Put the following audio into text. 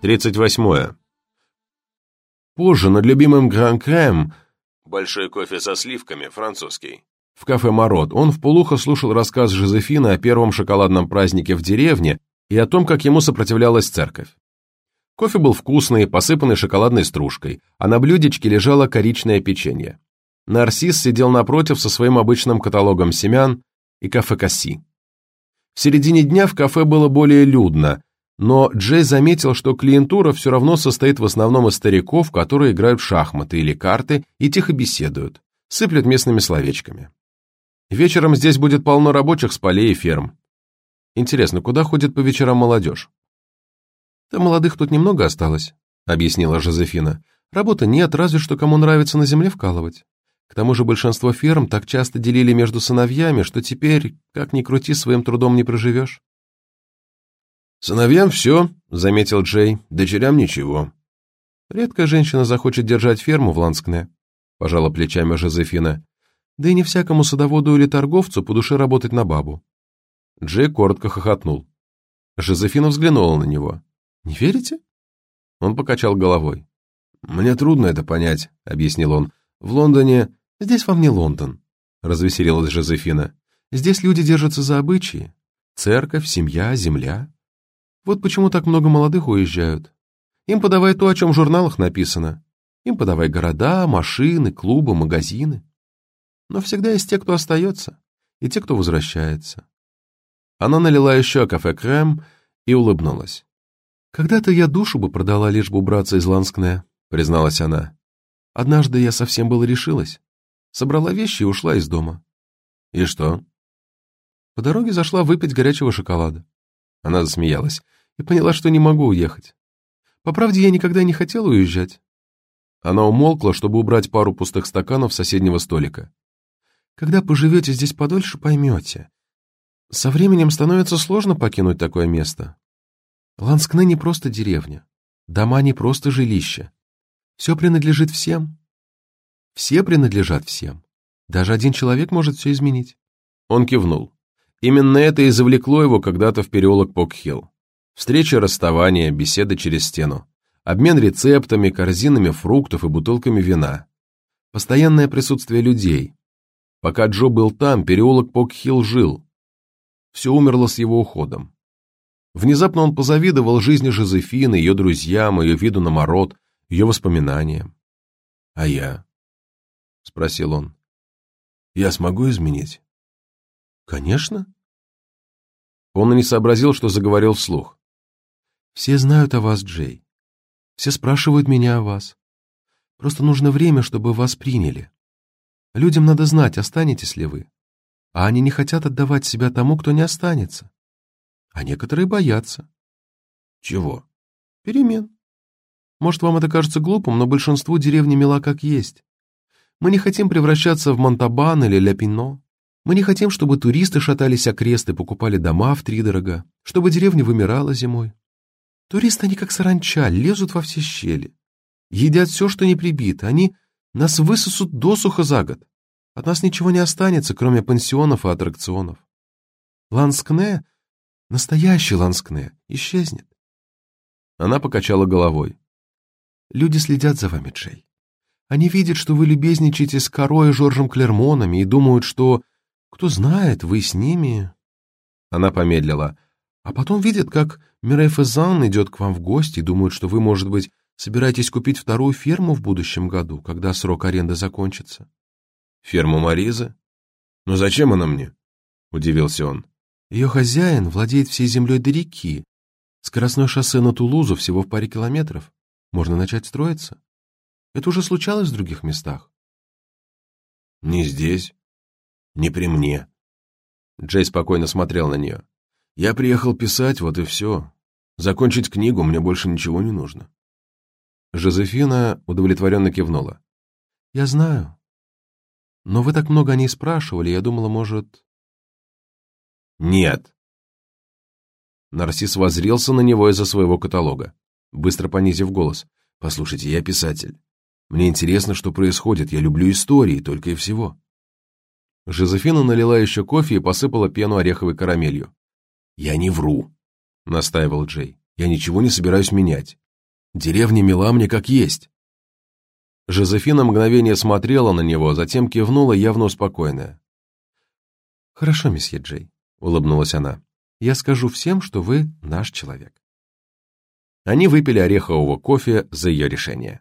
38. Позже над любимым Гран-Крем «Большой кофе со сливками», французский. В кафе «Марот» он вполуха слушал рассказ Жозефины о первом шоколадном празднике в деревне и о том, как ему сопротивлялась церковь. Кофе был вкусный, посыпанный шоколадной стружкой, а на блюдечке лежало коричное печенье. Нарцисс сидел напротив со своим обычным каталогом семян и кафе-касси. В середине дня в кафе было более людно, но Джей заметил, что клиентура все равно состоит в основном из стариков, которые играют в шахматы или карты и тихо беседуют, сыплют местными словечками. Вечером здесь будет полно рабочих с полей и ферм. Интересно, куда ходит по вечерам молодежь? «Да молодых тут немного осталось», — объяснила Жозефина. «Работы нет, разве что кому нравится на земле вкалывать. К тому же большинство ферм так часто делили между сыновьями, что теперь, как ни крути, своим трудом не проживешь». «Сыновьям все», — заметил Джей, — «дочерям ничего». «Редкая женщина захочет держать ферму в Ланскне», — пожала плечами Жозефина. «Да и не всякому садоводу или торговцу по душе работать на бабу». Джей коротко хохотнул. Жозефина взглянула на него. «Не верите?» Он покачал головой. «Мне трудно это понять», — объяснил он. «В Лондоне...» «Здесь вам не Лондон», — развеселилась Жозефина. «Здесь люди держатся за обычаи. Церковь, семья, земля. Вот почему так много молодых уезжают. Им подавай то, о чем в журналах написано. Им подавай города, машины, клубы, магазины. Но всегда есть те, кто остается, и те, кто возвращается. Она налила еще кафе крем и улыбнулась. «Когда-то я душу бы продала, лишь бы убраться из Ланскне», — призналась она. «Однажды я совсем было решилась. Собрала вещи и ушла из дома». «И что?» По дороге зашла выпить горячего шоколада. Она засмеялась и поняла, что не могу уехать. По правде, я никогда не хотела уезжать. Она умолкла, чтобы убрать пару пустых стаканов с соседнего столика. Когда поживете здесь подольше, поймете. Со временем становится сложно покинуть такое место. Ланскне не просто деревня. Дома не просто жилища. Все принадлежит всем. Все принадлежат всем. Даже один человек может все изменить. Он кивнул. Именно это и завлекло его когда-то в переулок Покхилл. Встречи, расставания, беседы через стену. Обмен рецептами, корзинами фруктов и бутылками вина. Постоянное присутствие людей. Пока Джо был там, переулок Покхилл жил. Все умерло с его уходом. Внезапно он позавидовал жизни Жозефины, ее друзьям, ее виду на мород, ее воспоминаниям. «А я?» — спросил он. «Я смогу изменить?» «Конечно». Он и не сообразил, что заговорил вслух. «Все знают о вас, Джей. Все спрашивают меня о вас. Просто нужно время, чтобы вас приняли. Людям надо знать, останетесь ли вы. А они не хотят отдавать себя тому, кто не останется. А некоторые боятся. Чего? Перемен. Может, вам это кажется глупым, но большинству деревни мила как есть. Мы не хотим превращаться в Монтабан или Ляпино. Мы не хотим, чтобы туристы шатались окрест и покупали дома в втридорога, чтобы деревня вымирала зимой. Туристы, они как саранча, лезут во все щели. Едят все, что не прибито. Они нас высосут досуха за год. От нас ничего не останется, кроме пансионов и аттракционов. Ланскне, настоящий Ланскне, исчезнет. Она покачала головой. Люди следят за вами, Джей. Они видят, что вы любезничаете с Корой и Жоржем Клермонами и думают, что кто знает, вы с ними...» Она помедлила. «А потом видят, как Мирей Фезан идет к вам в гости и думают, что вы, может быть, собираетесь купить вторую ферму в будущем году, когда срок аренды закончится». «Ферму Маризы? Но зачем она мне?» — удивился он. «Ее хозяин владеет всей землей до реки. Скоростное шоссе на Тулузу всего в паре километров. Можно начать строиться. Это уже случалось в других местах». «Не здесь», не при мне. Джей спокойно смотрел на нее. Я приехал писать, вот и все. Закончить книгу мне больше ничего не нужно. Жозефина удовлетворенно кивнула. Я знаю. Но вы так много о ней спрашивали, я думала, может... Нет. Нарцисс возрился на него из-за своего каталога, быстро понизив голос. «Послушайте, я писатель. Мне интересно, что происходит. Я люблю истории, только и всего. Жозефина налила еще кофе и посыпала пену ореховой карамелью. «Я не вру», — настаивал Джей. «Я ничего не собираюсь менять. Деревня мила мне как есть». Жозефина мгновение смотрела на него, затем кивнула, явно успокойная. «Хорошо, месье Джей», — улыбнулась она. «Я скажу всем, что вы наш человек». Они выпили орехового кофе за ее решение.